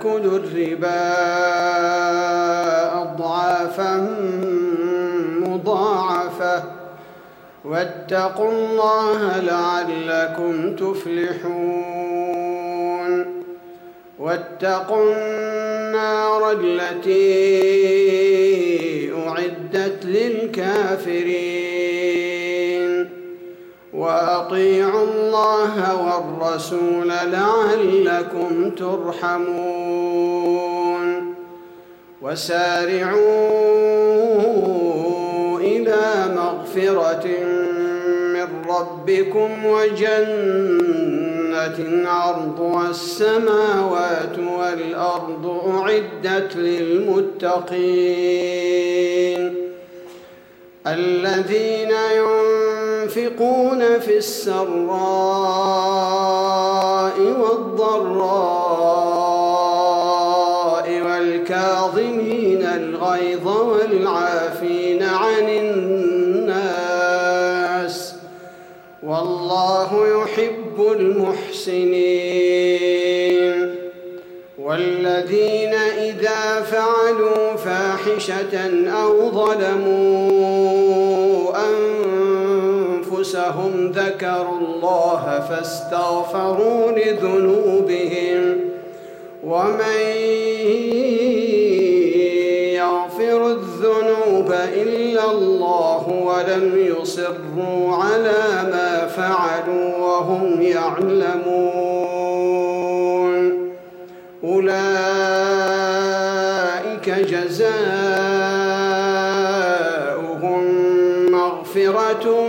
تأكلوا الربا أضعافا مضاعفة. واتقوا الله لعلكم تفلحون. واتقوا النار التي أعدت للكافرين. وأطيعوا الله والرسول لعلكم ترحمون وسارعوا إلى مغفرة من ربكم وجنة عرضها السماوات والأرض أعدت للمتقين الذين ينفقون في السراء والضراء والكاظمين الغيظ والعافين عن الناس والله يحب المحسنين والذين إذا فعلوا فاحشة أو ظلموا أنفسهم ذكروا الله فاستغفروا لذنوبهم ومن يغفر الذنوب إلا الله ولم يصروا على ما فعلوا وهم يعلمون أولئك جزاؤهم مغفرة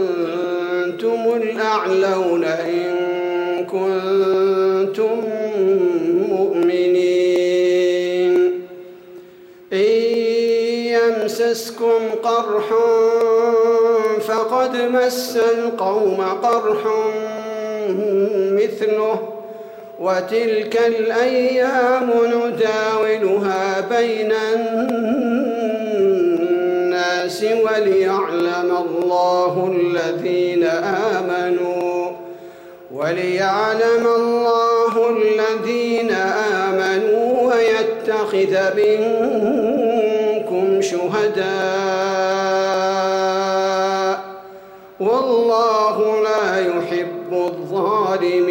الأعلون إن كنتم مؤمنين. إن يمسسكم قرح فقد مس القوم قرح مثله وتلك الأيام نداولها بين الناس وليعلم الله الذين آمنوا وليعلم الله الذين آمنوا ويتخذ منكم شهداء. والله لا يحب الظالمين.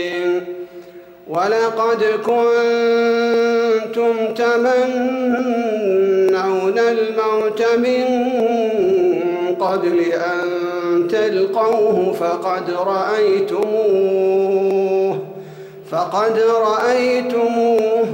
ولقد كنتم تمنون الموت من قبل أن تلقوه فقد رأيتموه فقد رأيتموه